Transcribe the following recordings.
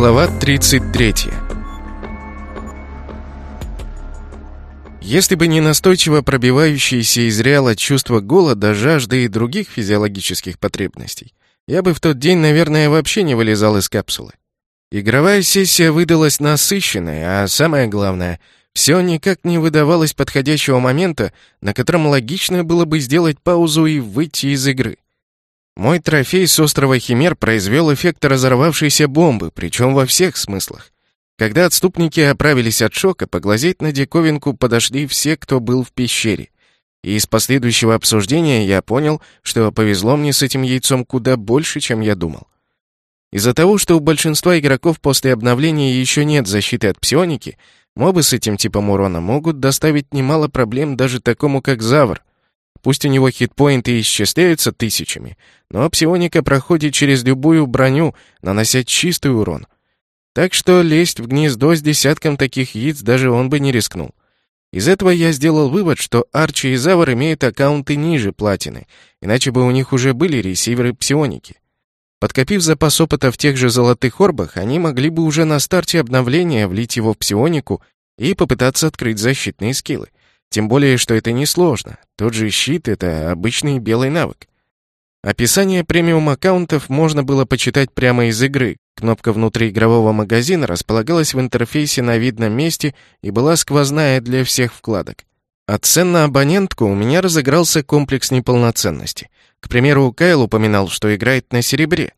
Глава 33 Если бы не настойчиво пробивающиеся из реала чувство голода, жажды и других физиологических потребностей, я бы в тот день, наверное, вообще не вылезал из капсулы. Игровая сессия выдалась насыщенной, а самое главное, все никак не выдавалось подходящего момента, на котором логично было бы сделать паузу и выйти из игры. Мой трофей с острова Химер произвел эффект разорвавшейся бомбы, причем во всех смыслах. Когда отступники оправились от шока, поглазеть на диковинку подошли все, кто был в пещере. И из последующего обсуждения я понял, что повезло мне с этим яйцом куда больше, чем я думал. Из-за того, что у большинства игроков после обновления еще нет защиты от псионики, мобы с этим типом урона могут доставить немало проблем даже такому, как Завр. Пусть у него хитпоинты исчисляются тысячами, но псионика проходит через любую броню, нанося чистый урон. Так что лезть в гнездо с десятком таких яиц даже он бы не рискнул. Из этого я сделал вывод, что Арчи и Завр имеют аккаунты ниже платины, иначе бы у них уже были ресиверы псионики. Подкопив запас опыта в тех же золотых орбах, они могли бы уже на старте обновления влить его в псионику и попытаться открыть защитные скиллы. Тем более, что это несложно. Тот же щит — это обычный белый навык. Описание премиум-аккаунтов можно было почитать прямо из игры. Кнопка внутри игрового магазина располагалась в интерфейсе на видном месте и была сквозная для всех вкладок. От цен на абонентку у меня разыгрался комплекс неполноценности. К примеру, Кайл упоминал, что играет на серебре.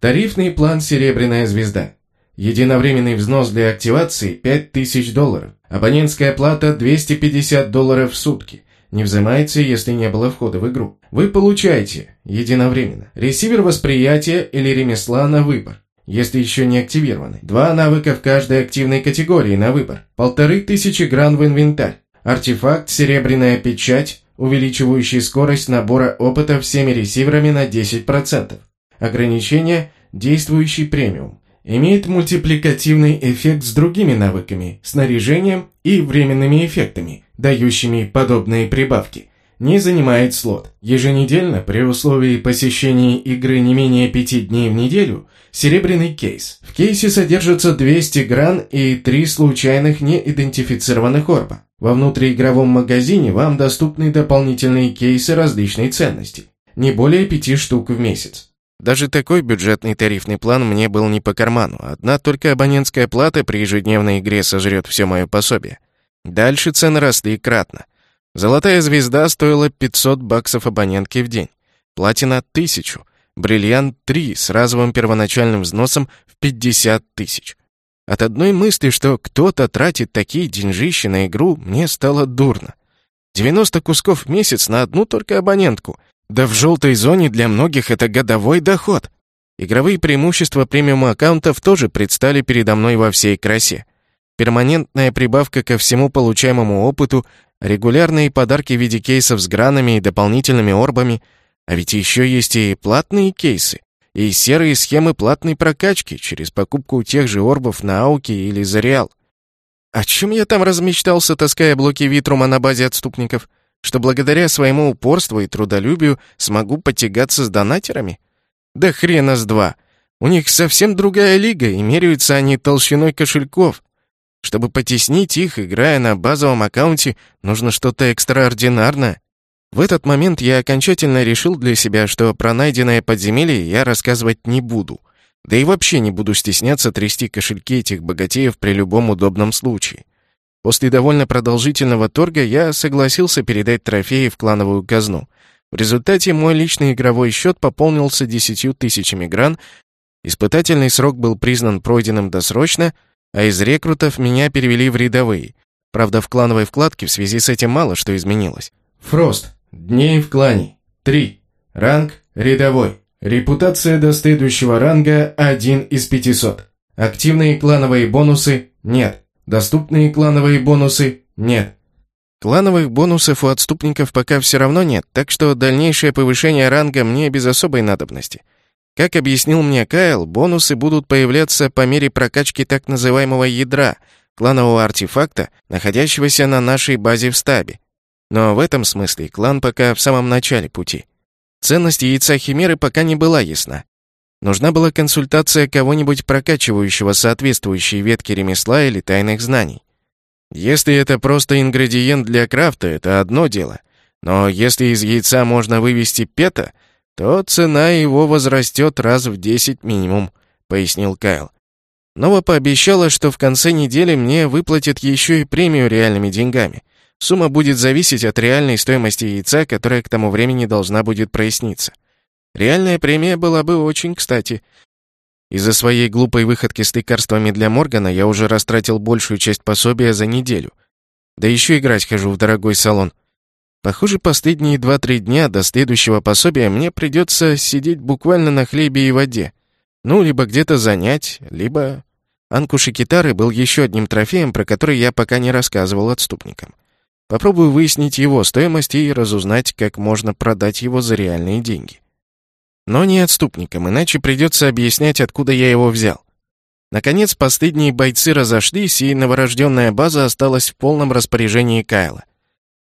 Тарифный план «Серебряная звезда». Единовременный взнос для активации 5000 долларов. Абонентская плата 250 долларов в сутки. Не взимается, если не было входа в игру. Вы получаете единовременно ресивер восприятия или ремесла на выбор, если еще не активированы. Два навыка в каждой активной категории на выбор. Полторы тысячи гран в инвентарь. Артефакт «Серебряная печать», увеличивающий скорость набора опыта всеми ресиверами на 10%. Ограничение «Действующий премиум» имеет мультипликативный эффект с другими навыками, снаряжением и временными эффектами, дающими подобные прибавки. Не занимает слот. Еженедельно, при условии посещения игры не менее 5 дней в неделю, серебряный кейс. В кейсе содержится 200 гран и 3 случайных неидентифицированных орба. Во внутриигровом магазине вам доступны дополнительные кейсы различной ценности. Не более 5 штук в месяц. Даже такой бюджетный тарифный план мне был не по карману. Одна только абонентская плата при ежедневной игре сожрет все мое пособие. Дальше цены росли кратно. Золотая звезда стоила 500 баксов абонентки в день. Платина — 1000. Бриллиант — 3 с разовым первоначальным взносом в 50 тысяч. От одной мысли, что кто-то тратит такие деньжищи на игру, мне стало дурно. 90 кусков в месяц на одну только абонентку — да в желтой зоне для многих это годовой доход. Игровые преимущества премиум-аккаунтов тоже предстали передо мной во всей красе. Перманентная прибавка ко всему получаемому опыту, регулярные подарки в виде кейсов с гранами и дополнительными орбами, а ведь еще есть и платные кейсы, и серые схемы платной прокачки через покупку тех же орбов на Ауке или за Реал. О чем я там размечтался, таская блоки Витрума на базе отступников? Что благодаря своему упорству и трудолюбию смогу потягаться с донатерами? Да хрена с два. У них совсем другая лига, и меряются они толщиной кошельков. Чтобы потеснить их, играя на базовом аккаунте, нужно что-то экстраординарное. В этот момент я окончательно решил для себя, что про найденное подземелье я рассказывать не буду. Да и вообще не буду стесняться трясти кошельки этих богатеев при любом удобном случае. После довольно продолжительного торга я согласился передать трофеи в клановую казну. В результате мой личный игровой счет пополнился десятью тысячами гран, испытательный срок был признан пройденным досрочно, а из рекрутов меня перевели в рядовые. Правда, в клановой вкладке в связи с этим мало что изменилось. Фрост. Дней в клане. 3. Ранг рядовой. Репутация до следующего ранга 1 из 500. Активные клановые бонусы нет. Доступные клановые бонусы нет. Клановых бонусов у отступников пока все равно нет, так что дальнейшее повышение ранга мне без особой надобности. Как объяснил мне Кайл, бонусы будут появляться по мере прокачки так называемого ядра, кланового артефакта, находящегося на нашей базе в стабе. Но в этом смысле клан пока в самом начале пути. Ценность яйца Химеры пока не была ясна. Нужна была консультация кого-нибудь прокачивающего соответствующие ветки ремесла или тайных знаний. Если это просто ингредиент для крафта, это одно дело. Но если из яйца можно вывести пета, то цена его возрастет раз в 10 минимум, пояснил Кайл. Нова пообещала, что в конце недели мне выплатят еще и премию реальными деньгами. Сумма будет зависеть от реальной стоимости яйца, которая к тому времени должна будет проясниться. Реальная премия была бы очень кстати. Из-за своей глупой выходки с лекарствами для Моргана я уже растратил большую часть пособия за неделю. Да еще играть хожу в дорогой салон. Похоже, последние два-три дня до следующего пособия мне придется сидеть буквально на хлебе и воде. Ну, либо где-то занять, либо... Анкуши Китары был еще одним трофеем, про который я пока не рассказывал отступникам. Попробую выяснить его стоимость и разузнать, как можно продать его за реальные деньги. Но не отступникам, иначе придется объяснять, откуда я его взял. Наконец, последние бойцы разошлись, и новорожденная база осталась в полном распоряжении Кайла.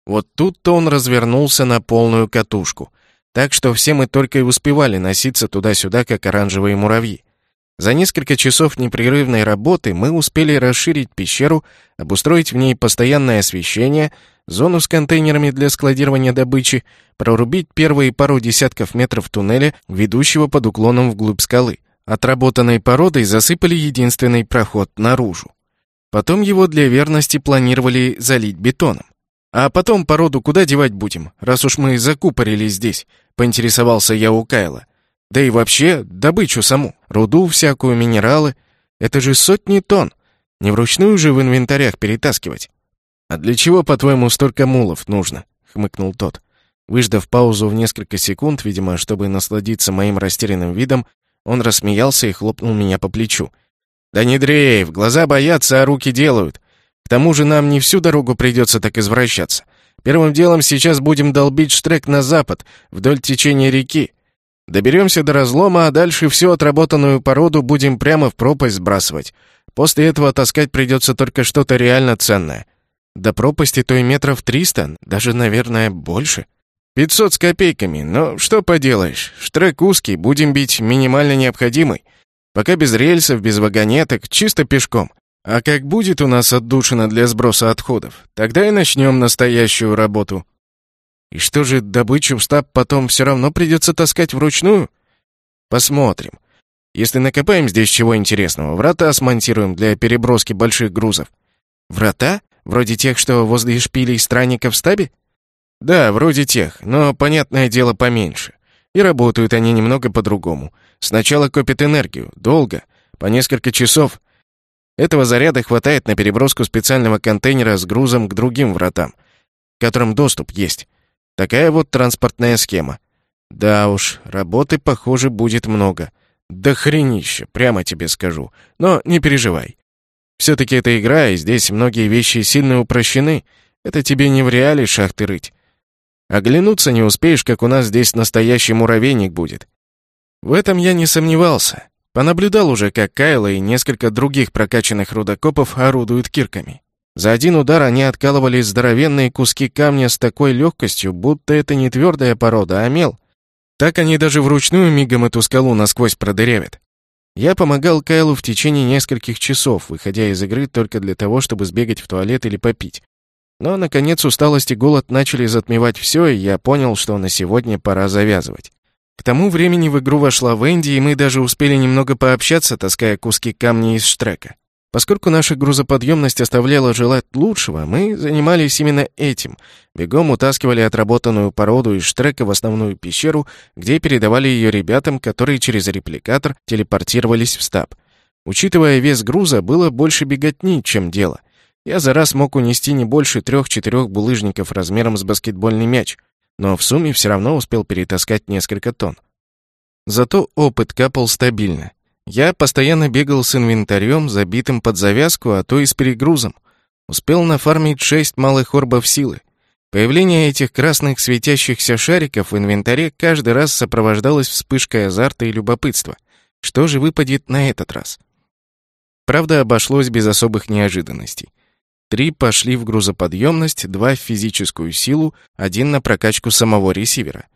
Вот тут-то он развернулся на полную катушку, так что все мы только и успевали носиться туда-сюда, как оранжевые муравьи. За несколько часов непрерывной работы мы успели расширить пещеру, обустроить в ней постоянное освещение, зону с контейнерами для складирования добычи, прорубить первые пару десятков метров туннеля, ведущего под уклоном вглубь скалы. Отработанной породой засыпали единственный проход наружу. Потом его для верности планировали залить бетоном. «А потом породу куда девать будем, раз уж мы закупорились здесь?» — поинтересовался я у Кайла. «Да и вообще, добычу саму, руду всякую, минералы. Это же сотни тонн. Не вручную же в инвентарях перетаскивать». «А для чего, по-твоему, столько мулов нужно?» — хмыкнул тот. Выждав паузу в несколько секунд, видимо, чтобы насладиться моим растерянным видом, он рассмеялся и хлопнул меня по плечу. «Да не дрейф, глаза боятся, а руки делают. К тому же нам не всю дорогу придется так извращаться. Первым делом сейчас будем долбить штрек на запад, вдоль течения реки. Доберемся до разлома, а дальше всю отработанную породу будем прямо в пропасть сбрасывать. После этого таскать придется только что-то реально ценное. До пропасти той метров триста, даже, наверное, больше. Пятьсот с копейками, но что поделаешь, штрек узкий, будем бить минимально необходимый. Пока без рельсов, без вагонеток, чисто пешком. А как будет у нас отдушина для сброса отходов, тогда и начнем настоящую работу. И что же, добычу в стаб потом все равно придется таскать вручную? Посмотрим. Если накопаем здесь чего интересного, врата смонтируем для переброски больших грузов. Врата? Вроде тех, что возле шпилей странников в стабе? Да, вроде тех, но, понятное дело, поменьше. И работают они немного по-другому. Сначала копят энергию, долго, по несколько часов, этого заряда хватает на переброску специального контейнера с грузом к другим вратам, к которым доступ есть. Такая вот транспортная схема. Да уж, работы, похоже, будет много. Да хренище, прямо тебе скажу. Но не переживай. Все-таки это игра, и здесь многие вещи сильно упрощены. Это тебе не в реале шахты рыть. Оглянуться не успеешь, как у нас здесь настоящий муравейник будет. В этом я не сомневался. Понаблюдал уже, как Кайла и несколько других прокачанных рудокопов орудуют кирками. За один удар они откалывали здоровенные куски камня с такой легкостью, будто это не твердая порода, а мел. Так они даже вручную мигом эту скалу насквозь продырявят. Я помогал Кайлу в течение нескольких часов, выходя из игры только для того, чтобы сбегать в туалет или попить. Но, наконец, усталость и голод начали затмевать все, и я понял, что на сегодня пора завязывать. К тому времени в игру вошла Венди, и мы даже успели немного пообщаться, таская куски камней из штрека. Поскольку наша грузоподъемность оставляла желать лучшего, мы занимались именно этим. Бегом утаскивали отработанную породу из штрека в основную пещеру, где передавали ее ребятам, которые через репликатор телепортировались в стаб. Учитывая вес груза, было больше беготни, чем дело. Я за раз мог унести не больше трех-четырех булыжников размером с баскетбольный мяч — но в сумме все равно успел перетаскать несколько тонн. Зато опыт капал стабильно. Я постоянно бегал с инвентарем, забитым под завязку, а то и с перегрузом. Успел нафармить шесть малых орбов силы. Появление этих красных светящихся шариков в инвентаре каждый раз сопровождалось вспышкой азарта и любопытства. Что же выпадет на этот раз? Правда, обошлось без особых неожиданностей. Три пошли в грузоподъемность, два в физическую силу, один на прокачку самого ресивера.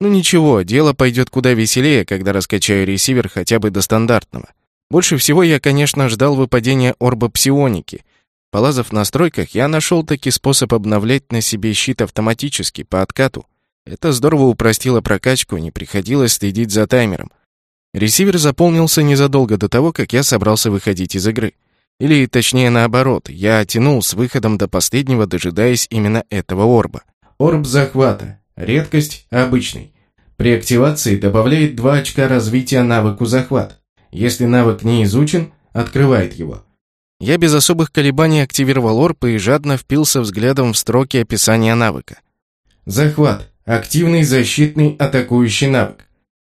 Ну ничего, дело пойдет куда веселее, когда раскачаю ресивер хотя бы до стандартного. Больше всего я, конечно, ждал выпадения орба псионики. Полазав в настройках, я нашел таки способ обновлять на себе щит автоматически, по откату. Это здорово упростило прокачку, не приходилось следить за таймером. Ресивер заполнился незадолго до того, как я собрался выходить из игры. Или, точнее, наоборот, я тянул с выходом до последнего, дожидаясь именно этого орба. Орб захвата. Редкость обычный. При активации добавляет 2 очка развития навыку захват. Если навык не изучен, открывает его. Я без особых колебаний активировал орб и жадно впился взглядом в строки описания навыка. Захват. Активный защитный атакующий навык.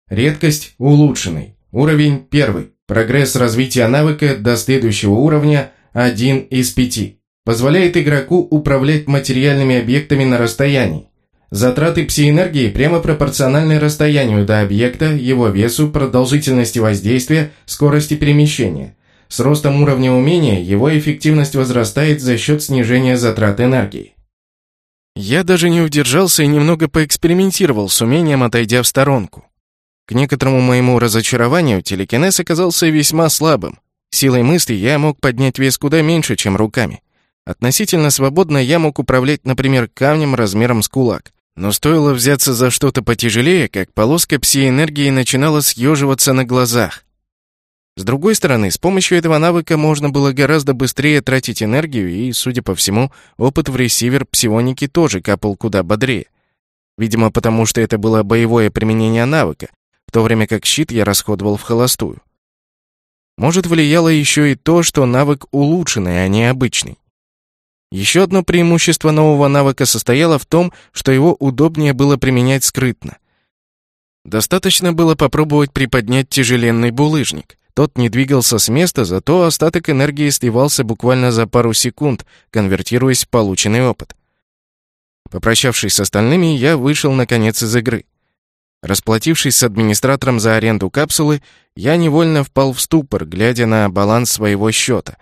Редкость улучшенный. Уровень 1. Прогресс развития навыка до следующего уровня 1 из 5. Позволяет игроку управлять материальными объектами на расстоянии. Затраты псиэнергии прямо пропорциональны расстоянию до объекта, его весу, продолжительности воздействия, скорости перемещения. С ростом уровня умения его эффективность возрастает за счет снижения затрат энергии. Я даже не удержался и немного поэкспериментировал с умением, отойдя в сторонку. К некоторому моему разочарованию телекинез оказался весьма слабым. Силой мысли я мог поднять вес куда меньше, чем руками. Относительно свободно я мог управлять, например, камнем размером с кулак. Но стоило взяться за что-то потяжелее, как полоска пси-энергии начинала съеживаться на глазах. С другой стороны, с помощью этого навыка можно было гораздо быстрее тратить энергию, и, судя по всему, опыт в ресивер псионики тоже капал куда бодрее. Видимо, потому что это было боевое применение навыка, в то время как щит я расходовал в холостую. Может, влияло еще и то, что навык улучшенный, а не обычный. Еще одно преимущество нового навыка состояло в том, что его удобнее было применять скрытно. Достаточно было попробовать приподнять тяжеленный булыжник. Тот не двигался с места, зато остаток энергии сливался буквально за пару секунд, конвертируясь в полученный опыт. Попрощавшись с остальными, я вышел наконец из игры. Расплатившись с администратором за аренду капсулы, я невольно впал в ступор, глядя на баланс своего счета.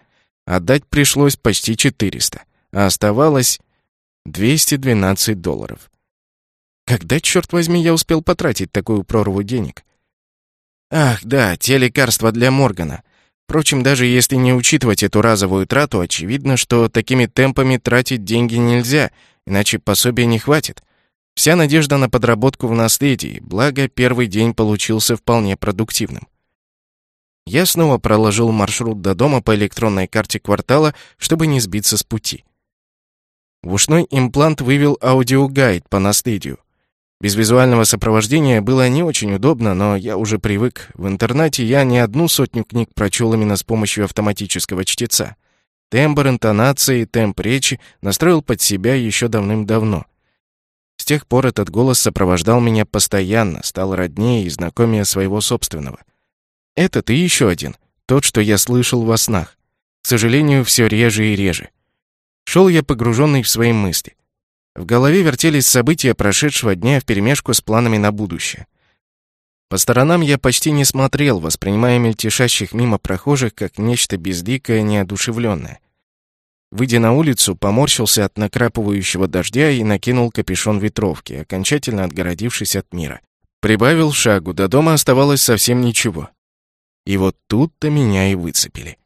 Отдать пришлось почти 400 а оставалось 212 долларов. Когда, черт возьми, я успел потратить такую прорву денег? Ах, да, те лекарства для Моргана. Впрочем, даже если не учитывать эту разовую трату, очевидно, что такими темпами тратить деньги нельзя, иначе пособия не хватит. Вся надежда на подработку в наследии, благо первый день получился вполне продуктивным. Я снова проложил маршрут до дома по электронной карте квартала, чтобы не сбиться с пути. В ушной имплант вывел аудиогайд по наследию. Без визуального сопровождения было не очень удобно, но я уже привык. В интернете я не одну сотню книг прочел именно с помощью автоматического чтеца. Тембр интонации, темп речи настроил под себя еще давным-давно. С тех пор этот голос сопровождал меня постоянно, стал роднее и знакомее своего собственного. Этот и еще один, тот, что я слышал во снах. К сожалению, все реже и реже. Шел я погруженный в свои мысли. В голове вертелись события прошедшего дня вперемешку с планами на будущее. По сторонам я почти не смотрел, воспринимая мельтешащих мимо прохожих как нечто безликое, неодушевленное. Выйдя на улицу, поморщился от накрапывающего дождя и накинул капюшон ветровки, окончательно отгородившись от мира. Прибавил шагу, до дома оставалось совсем ничего. И вот тут-то меня и выцепили.